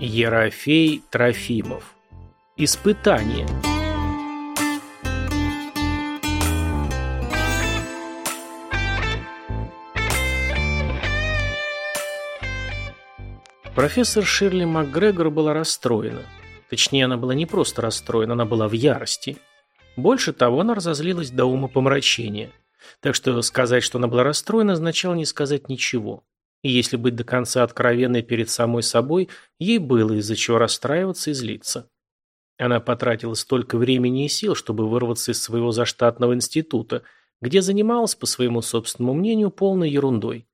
Ерофей Трофимов. Испытание. Профессор Ширли МакГрегор была расстроена. Точнее, она была не просто расстроена, она была в ярости. Больше того, она разозлилась до ума помрачения. Так что сказать, что она была расстроена, означало не сказать ничего. И если быть до конца откровенной перед самой собой, ей было из-за чего расстраиваться и злиться. Она потратила столько времени и сил, чтобы вырваться из своего заштатного института, где занималась, по своему собственному мнению, полной ерундой.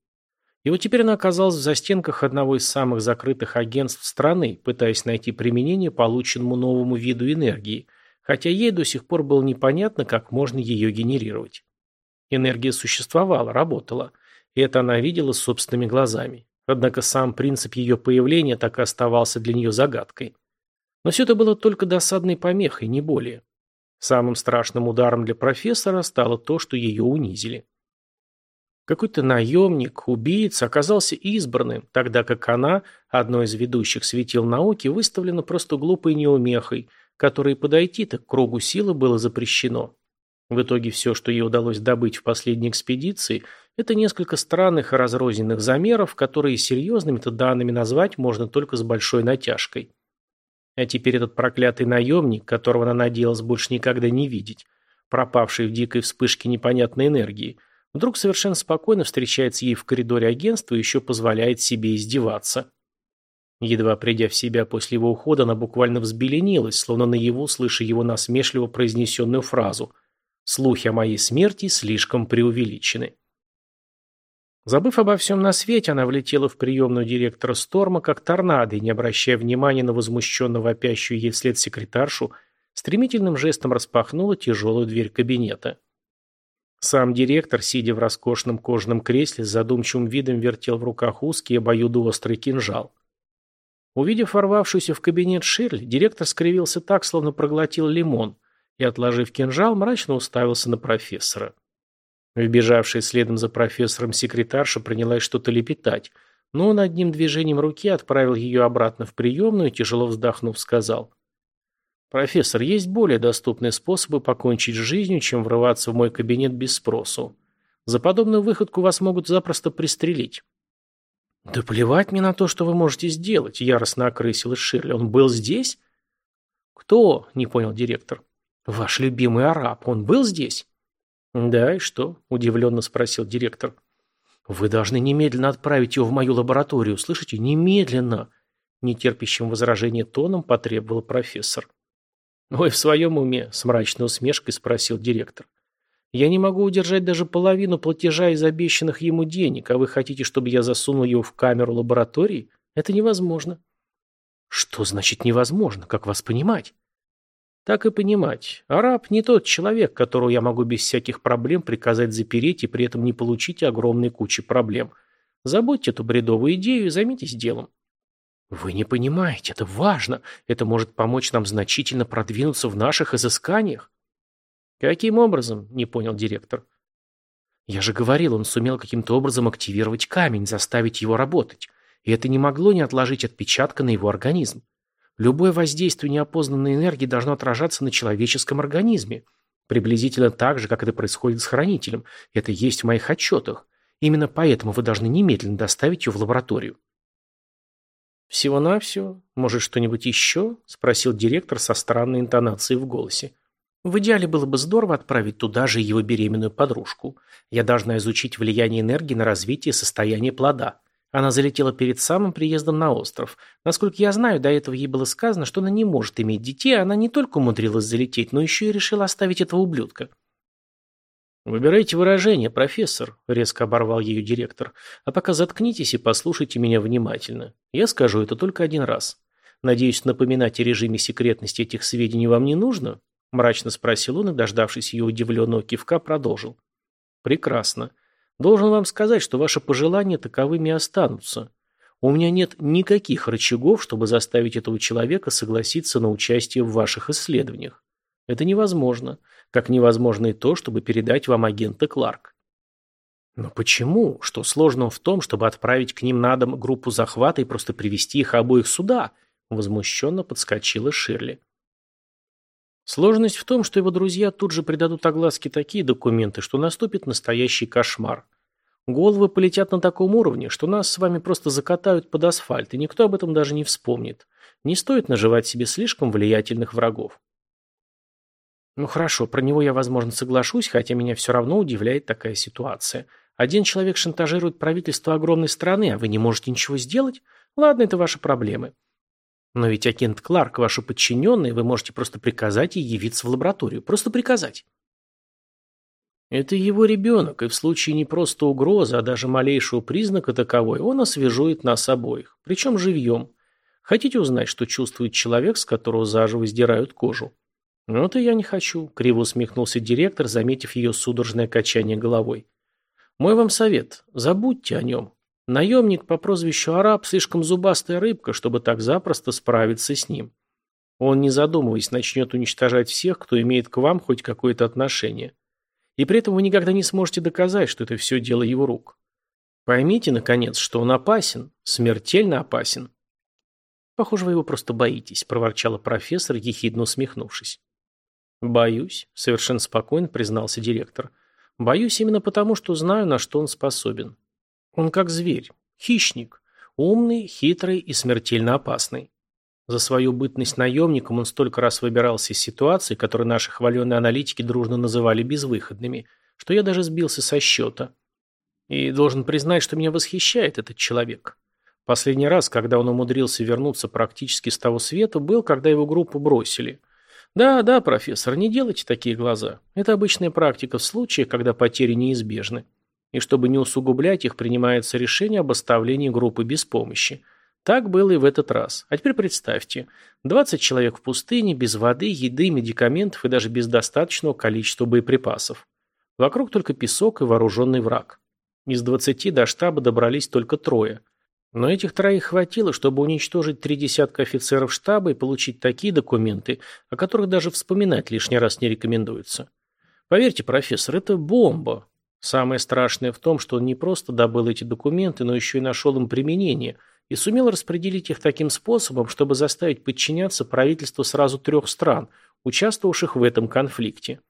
И вот теперь она оказалась в застенках одного из самых закрытых агентств страны, пытаясь найти применение полученному новому виду энергии, хотя ей до сих пор было непонятно, как можно ее генерировать. Энергия существовала, работала – и это она видела собственными глазами. Однако сам принцип ее появления так и оставался для нее загадкой. Но все это было только досадной помехой, не более. Самым страшным ударом для профессора стало то, что ее унизили. Какой-то наемник, убийца оказался избранным, тогда как она, одно из ведущих светил науки, выставлена просто глупой неумехой, которой подойти-то к кругу силы было запрещено. В итоге все, что ей удалось добыть в последней экспедиции – это несколько странных и разрозненных замеров, которые серьезными-то данными назвать можно только с большой натяжкой. А теперь этот проклятый наемник, которого она надеялась больше никогда не видеть, пропавший в дикой вспышке непонятной энергии, вдруг совершенно спокойно встречается ей в коридоре агентства и еще позволяет себе издеваться. Едва придя в себя после его ухода, она буквально взбеленилась, словно наяву, слыша его насмешливо произнесенную фразу «Слухи о моей смерти слишком преувеличены». Забыв обо всем на свете, она влетела в приемную директора Сторма как торнадо и, не обращая внимания на возмущенно вопящую ей вслед секретаршу, стремительным жестом распахнула тяжелую дверь кабинета. Сам директор, сидя в роскошном кожаном кресле, с задумчивым видом вертел в руках узкий обоюдоострый кинжал. Увидев ворвавшуюся в кабинет Ширли, директор скривился так, словно проглотил лимон, и, отложив кинжал, мрачно уставился на профессора. Вбежавшая следом за профессором секретарша принялась что-то лепетать, но он одним движением руки отправил ее обратно в приемную и, тяжело вздохнув, сказал. «Профессор, есть более доступные способы покончить с жизнью, чем врываться в мой кабинет без спросу. За подобную выходку вас могут запросто пристрелить». «Да плевать мне на то, что вы можете сделать», — яростно окрысилась Ширли. «Он был здесь?» «Кто?» — не понял директор. «Ваш любимый араб. Он был здесь?» «Да, и что?» – удивленно спросил директор. «Вы должны немедленно отправить его в мою лабораторию, слышите? Немедленно!» Нетерпящим возражения тоном потребовал профессор. «Вы в своем уме?» – с мрачной усмешкой спросил директор. «Я не могу удержать даже половину платежа из обещанных ему денег, а вы хотите, чтобы я засунул его в камеру лаборатории? Это невозможно». «Что значит невозможно? Как вас понимать?» Так и понимать. Араб не тот человек, которого я могу без всяких проблем приказать запереть и при этом не получить огромной кучи проблем. Забудьте эту бредовую идею и займитесь делом. Вы не понимаете, это важно. Это может помочь нам значительно продвинуться в наших изысканиях. Каким образом? Не понял директор. Я же говорил, он сумел каким-то образом активировать камень, заставить его работать. И это не могло не отложить отпечатка на его организм. Любое воздействие неопознанной энергии должно отражаться на человеческом организме. Приблизительно так же, как это происходит с хранителем. Это есть в моих отчетах. Именно поэтому вы должны немедленно доставить ее в лабораторию. «Всего-навсего? Может, что-нибудь еще?» – спросил директор со странной интонацией в голосе. «В идеале было бы здорово отправить туда же его беременную подружку. Я должна изучить влияние энергии на развитие состояния плода. Она залетела перед самым приездом на остров. Насколько я знаю, до этого ей было сказано, что она не может иметь детей, а она не только умудрилась залететь, но еще и решила оставить этого ублюдка. «Выбирайте выражение, профессор», — резко оборвал ее директор. «А пока заткнитесь и послушайте меня внимательно. Я скажу это только один раз. Надеюсь, напоминать о режиме секретности этих сведений вам не нужно?» — мрачно спросил он и, дождавшись ее удивленного кивка, продолжил. «Прекрасно. Должен вам сказать, что ваши пожелания таковыми останутся. У меня нет никаких рычагов, чтобы заставить этого человека согласиться на участие в ваших исследованиях. Это невозможно, как невозможно и то, чтобы передать вам агента Кларк. Но почему? Что сложного в том, чтобы отправить к ним на дом группу захвата и просто привести их обоих сюда? Возмущенно подскочила Ширли. Сложность в том, что его друзья тут же придадут огласке такие документы, что наступит настоящий кошмар. Головы полетят на таком уровне, что нас с вами просто закатают под асфальт, и никто об этом даже не вспомнит. Не стоит наживать себе слишком влиятельных врагов. Ну хорошо, про него я, возможно, соглашусь, хотя меня все равно удивляет такая ситуация. Один человек шантажирует правительство огромной страны, а вы не можете ничего сделать? Ладно, это ваши проблемы. Но ведь агент Кларк, ваши подчиненные, вы можете просто приказать ей явиться в лабораторию. Просто приказать. Это его ребенок, и в случае не просто угрозы, а даже малейшего признака таковой, он освежует нас обоих. Причем живьем. Хотите узнать, что чувствует человек, с которого заживо сдирают кожу? Ну, это я не хочу, криво усмехнулся директор, заметив ее судорожное качание головой. Мой вам совет, забудьте о нем. Наемник по прозвищу Араб слишком зубастая рыбка, чтобы так запросто справиться с ним. Он, не задумываясь, начнет уничтожать всех, кто имеет к вам хоть какое-то отношение. И при этом вы никогда не сможете доказать, что это все дело его рук. Поймите, наконец, что он опасен, смертельно опасен. Похоже, вы его просто боитесь, проворчала профессор, ехидно усмехнувшись. Боюсь, совершенно спокойно признался директор. Боюсь именно потому, что знаю, на что он способен. Он как зверь, хищник, умный, хитрый и смертельно опасный. За свою бытность наемником он столько раз выбирался из ситуаций, которые наши хваленые аналитики дружно называли безвыходными, что я даже сбился со счета. И должен признать, что меня восхищает этот человек. Последний раз, когда он умудрился вернуться практически с того света, был, когда его группу бросили. Да, да, профессор, не делайте такие глаза. Это обычная практика в случаях, когда потери неизбежны и чтобы не усугублять их, принимается решение об оставлении группы без помощи. Так было и в этот раз. А теперь представьте, 20 человек в пустыне, без воды, еды, медикаментов и даже без достаточного количества боеприпасов. Вокруг только песок и вооруженный враг. Из 20 до штаба добрались только трое. Но этих троих хватило, чтобы уничтожить три десятка офицеров штаба и получить такие документы, о которых даже вспоминать лишний раз не рекомендуется. Поверьте, профессор, это бомба. Самое страшное в том, что он не просто добыл эти документы, но еще и нашел им применение и сумел распределить их таким способом, чтобы заставить подчиняться правительству сразу трех стран, участвовавших в этом конфликте.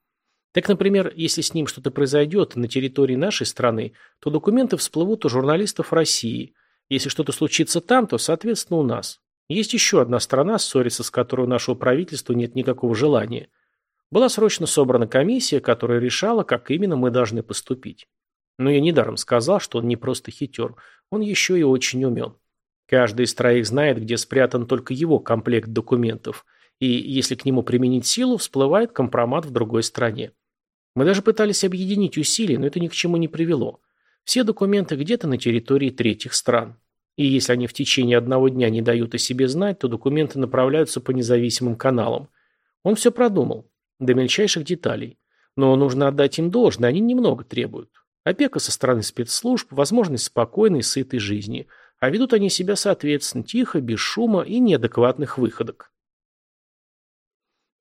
Так, например, если с ним что-то произойдет на территории нашей страны, то документы всплывут у журналистов России. Если что-то случится там, то, соответственно, у нас. Есть еще одна страна, ссориться с которой у нашего правительства нет никакого желания – была срочно собрана комиссия, которая решала, как именно мы должны поступить. Но я недаром сказал, что он не просто хитер, он еще и очень умен. Каждый из троих знает, где спрятан только его комплект документов, и если к нему применить силу, всплывает компромат в другой стране. Мы даже пытались объединить усилия, но это ни к чему не привело. Все документы где-то на территории третьих стран. И если они в течение одного дня не дают о себе знать, то документы направляются по независимым каналам. Он все продумал до мельчайших деталей. Но нужно отдать им должное, они немного требуют. Опека со стороны спецслужб, возможность спокойной, сытой жизни. А ведут они себя соответственно, тихо, без шума и неадекватных выходок.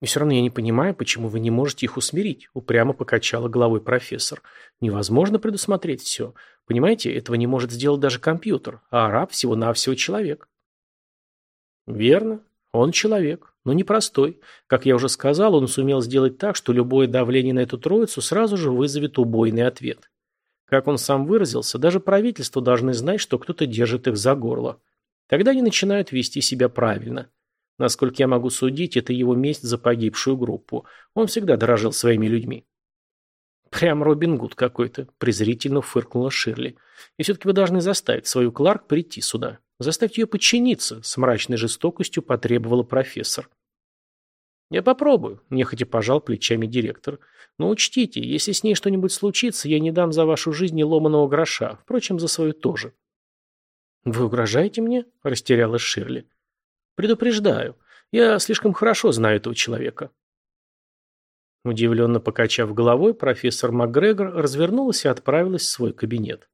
И все равно я не понимаю, почему вы не можете их усмирить, упрямо покачала головой профессор. Невозможно предусмотреть все. Понимаете, этого не может сделать даже компьютер, а араб всего-навсего человек. Верно, он человек, но непростой. Как я уже сказал, он сумел сделать так, что любое давление на эту троицу сразу же вызовет убойный ответ. Как он сам выразился, даже правительство должны знать, что кто-то держит их за горло. Тогда они начинают вести себя правильно. Насколько я могу судить, это его месть за погибшую группу. Он всегда дорожил своими людьми. Прям Робин Гуд какой-то, презрительно фыркнула Ширли. И все-таки вы должны заставить свою Кларк прийти сюда. Заставьте ее подчиниться, с мрачной жестокостью потребовала профессор. Я попробую, нехотя пожал плечами директор. Но учтите, если с ней что-нибудь случится, я не дам за вашу жизнь ни ломаного гроша, впрочем, за свою тоже. Вы угрожаете мне? Растерялась Ширли. Предупреждаю, я слишком хорошо знаю этого человека. Удивленно покачав головой, профессор МакГрегор развернулась и отправилась в свой кабинет.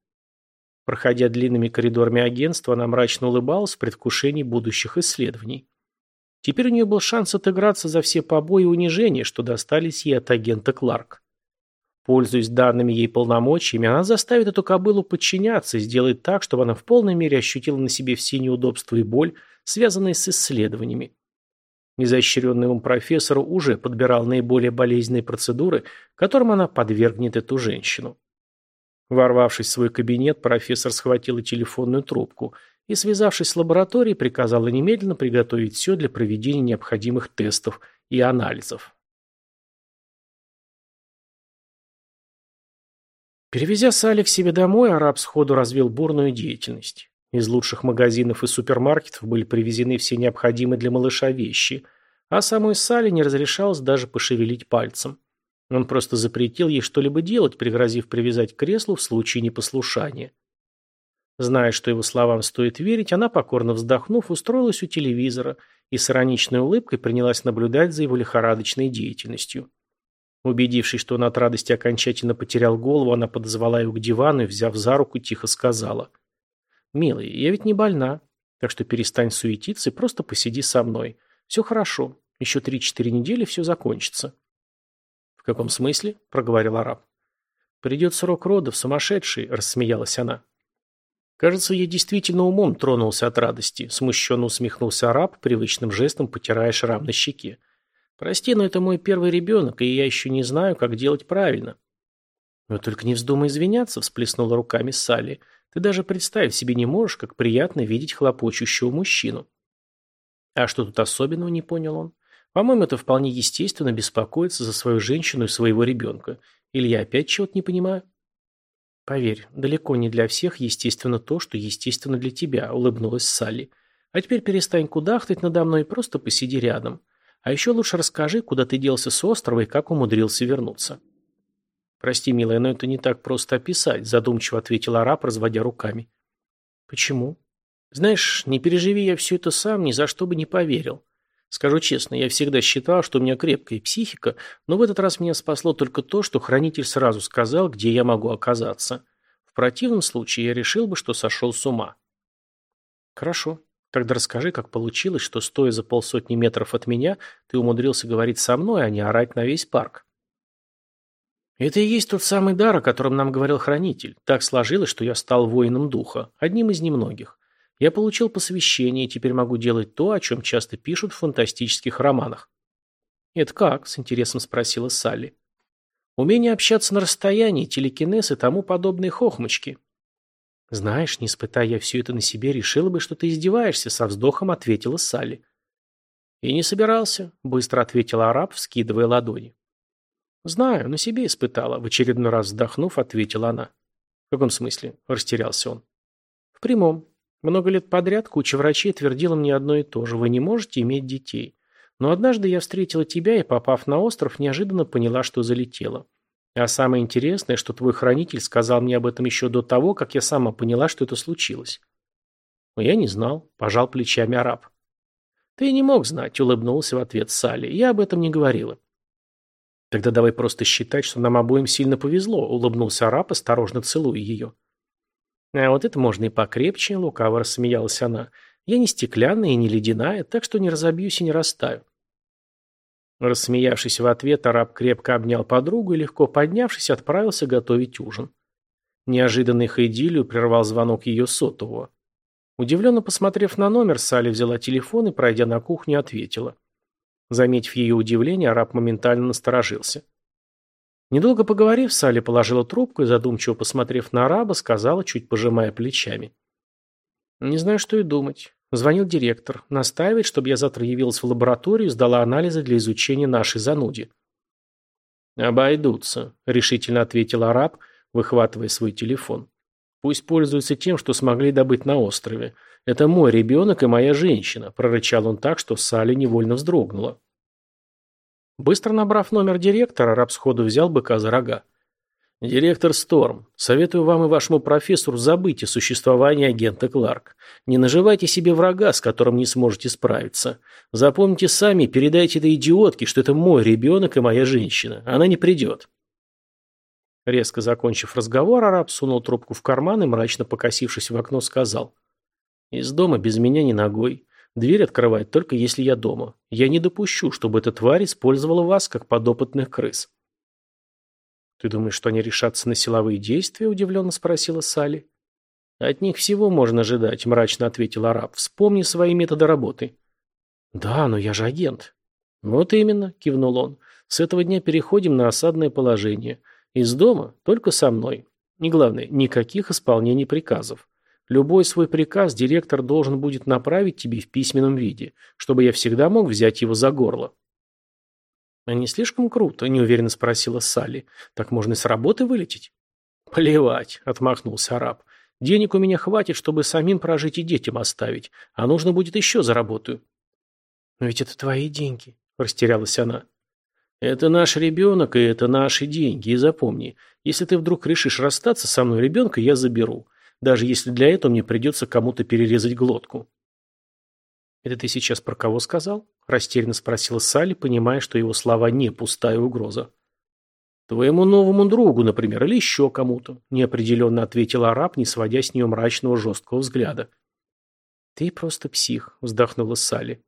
Проходя длинными коридорами агентства, она мрачно улыбалась в предвкушении будущих исследований. Теперь у нее был шанс отыграться за все побои и унижения, что достались ей от агента Кларк. Пользуясь данными ей полномочиями, она заставит эту кобылу подчиняться и сделает так, чтобы она в полной мере ощутила на себе все неудобства и боль, связанные с исследованиями. Изощренный ум профессора уже подбирал наиболее болезненные процедуры, которым она подвергнет эту женщину. Ворвавшись в свой кабинет, профессор схватила телефонную трубку и, связавшись с лабораторией, приказала немедленно приготовить все для проведения необходимых тестов и анализов. Перевезя Салли к себе домой, араб сходу развил бурную деятельность. Из лучших магазинов и супермаркетов были привезены все необходимые для малыша вещи, а самой Салли не разрешалось даже пошевелить пальцем. Он просто запретил ей что-либо делать, пригрозив привязать к креслу в случае непослушания. Зная, что его словам стоит верить, она, покорно вздохнув, устроилась у телевизора и с ироничной улыбкой принялась наблюдать за его лихорадочной деятельностью. Убедившись, что он от радости окончательно потерял голову, она подозвала его к дивану и, взяв за руку, тихо сказала. «Милый, я ведь не больна, так что перестань суетиться и просто посиди со мной. Все хорошо. Еще три-четыре недели все закончится». «В каком смысле?» – проговорил араб. «Придет срок родов, сумасшедший», – рассмеялась она. Кажется, я действительно умом тронулся от радости. Смущенно усмехнулся араб, привычным жестом потирая шрам на щеке. Прости, но это мой первый ребенок, и я еще не знаю, как делать правильно. Но только не вздумай извиняться, всплеснула руками Салли. Ты даже представить себе не можешь, как приятно видеть хлопочущего мужчину. А что тут особенного, не понял он. По-моему, это вполне естественно беспокоиться за свою женщину и своего ребенка. Или я опять чего-то не понимаю? Поверь, далеко не для всех естественно то, что естественно для тебя, улыбнулась Салли. А теперь перестань кудахтать надо мной и просто посиди рядом. А еще лучше расскажи, куда ты делся с острова и как умудрился вернуться. Прости, милая, но это не так просто описать, задумчиво ответил араб, разводя руками. Почему? Знаешь, не переживи я все это сам, ни за что бы не поверил. Скажу честно, я всегда считал, что у меня крепкая психика, но в этот раз меня спасло только то, что хранитель сразу сказал, где я могу оказаться. В противном случае я решил бы, что сошел с ума. Хорошо. Тогда расскажи, как получилось, что, стоя за полсотни метров от меня, ты умудрился говорить со мной, а не орать на весь парк. Это и есть тот самый дар, о котором нам говорил хранитель. Так сложилось, что я стал воином духа, одним из немногих. Я получил посвящение и теперь могу делать то, о чем часто пишут в фантастических романах. «Это как?» – с интересом спросила Салли. «Умение общаться на расстоянии, телекинез и тому подобные хохмочки», «Знаешь, не испытая я все это на себе, решила бы, что ты издеваешься», — со вздохом ответила Салли. «И не собирался», — быстро ответил араб, вскидывая ладони. «Знаю, на себе испытала», — в очередной раз вздохнув, ответила она. «В каком смысле?» — растерялся он. «В прямом. Много лет подряд куча врачей твердила мне одно и то же. Вы не можете иметь детей. Но однажды я встретила тебя и, попав на остров, неожиданно поняла, что залетела. А самое интересное, что твой хранитель сказал мне об этом еще до того, как я сама поняла, что это случилось. Но я не знал, пожал плечами араб. Ты не мог знать, улыбнулся в ответ Салли. Я об этом не говорила. Тогда давай просто считать, что нам обоим сильно повезло, улыбнулся араб, осторожно целуя ее. А вот это можно и покрепче, лукаво рассмеялась она. Я не стеклянная и не ледяная, так что не разобьюсь и не растаю. Рассмеявшись в ответ, араб крепко обнял подругу и, легко поднявшись, отправился готовить ужин. Неожиданный их идиллию прервал звонок ее сотового. Удивленно посмотрев на номер, Салли взяла телефон и, пройдя на кухню, ответила. Заметив ее удивление, араб моментально насторожился. Недолго поговорив, Салли положила трубку и, задумчиво посмотрев на араба, сказала, чуть пожимая плечами. «Не знаю, что и думать. Звонил директор. Настаивает, чтобы я завтра явилась в лабораторию и сдала анализы для изучения нашей зануди. «Обойдутся», — решительно ответил араб, выхватывая свой телефон. «Пусть пользуются тем, что смогли добыть на острове. Это мой ребенок и моя женщина», — прорычал он так, что Салли невольно вздрогнула. Быстро набрав номер директора, араб сходу взял быка за рога. «Директор Сторм, советую вам и вашему профессору забыть о существовании агента Кларк. Не наживайте себе врага, с которым не сможете справиться. Запомните сами, передайте этой идиотке, что это мой ребенок и моя женщина. Она не придет». Резко закончив разговор, араб сунул трубку в карман и, мрачно покосившись в окно, сказал. «Из дома без меня ни ногой. Дверь открывать только если я дома. Я не допущу, чтобы эта тварь использовала вас, как подопытных крыс». «Ты думаешь, что они решатся на силовые действия?» – удивленно спросила Салли. «От них всего можно ожидать», – мрачно ответил араб. «Вспомни свои методы работы». «Да, но я же агент». «Вот именно», – кивнул он. «С этого дня переходим на осадное положение. Из дома только со мной. И главное, никаких исполнений приказов. Любой свой приказ директор должен будет направить тебе в письменном виде, чтобы я всегда мог взять его за горло». «А не слишком круто?» – неуверенно спросила Салли. «Так можно и с работы вылететь?» «Плевать», – отмахнулся араб. Денег у меня хватит, чтобы самим прожить и детям оставить, а нужно будет еще заработаю. Но ведь это твои деньги, растерялась она. Это наш ребенок, и это наши деньги, и запомни, если ты вдруг решишь расстаться со мной ребенка, я заберу, даже если для этого мне придется кому-то перерезать глотку. «Это ты сейчас про кого сказал?» – растерянно спросила Салли, понимая, что его слова не пустая угроза. «Твоему новому другу, например, или еще кому-то», – неопределенно ответил араб, не сводя с нее мрачного жесткого взгляда. «Ты просто псих», – вздохнула Салли.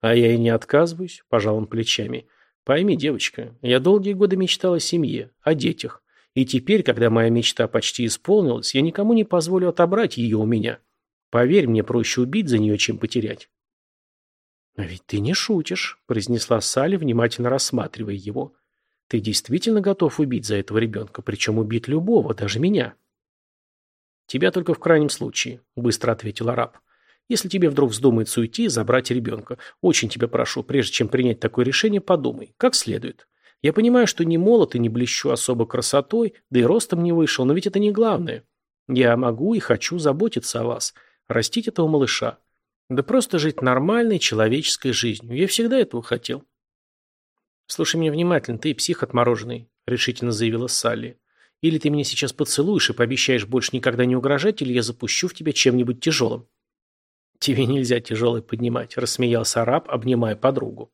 «А я и не отказываюсь», – пожал он плечами. «Пойми, девочка, я долгие годы мечтал о семье, о детях. И теперь, когда моя мечта почти исполнилась, я никому не позволю отобрать ее у меня. Поверь, мне проще убить за нее, чем потерять». «А ведь ты не шутишь», – произнесла Салли, внимательно рассматривая его. Ты действительно готов убить за этого ребенка, причем убить любого, даже меня? Тебя только в крайнем случае, быстро ответил араб. Если тебе вдруг вздумается уйти и забрать ребенка, очень тебя прошу, прежде чем принять такое решение, подумай, как следует. Я понимаю, что не молод и не блещу особо красотой, да и ростом не вышел, но ведь это не главное. Я могу и хочу заботиться о вас, растить этого малыша. Да просто жить нормальной человеческой жизнью. Я всегда этого хотел. «Слушай меня внимательно, ты псих отмороженный», — решительно заявила Салли. «Или ты меня сейчас поцелуешь и пообещаешь больше никогда не угрожать, или я запущу в тебя чем-нибудь тяжелым». «Тебе нельзя тяжелый поднимать», — рассмеялся араб, обнимая подругу.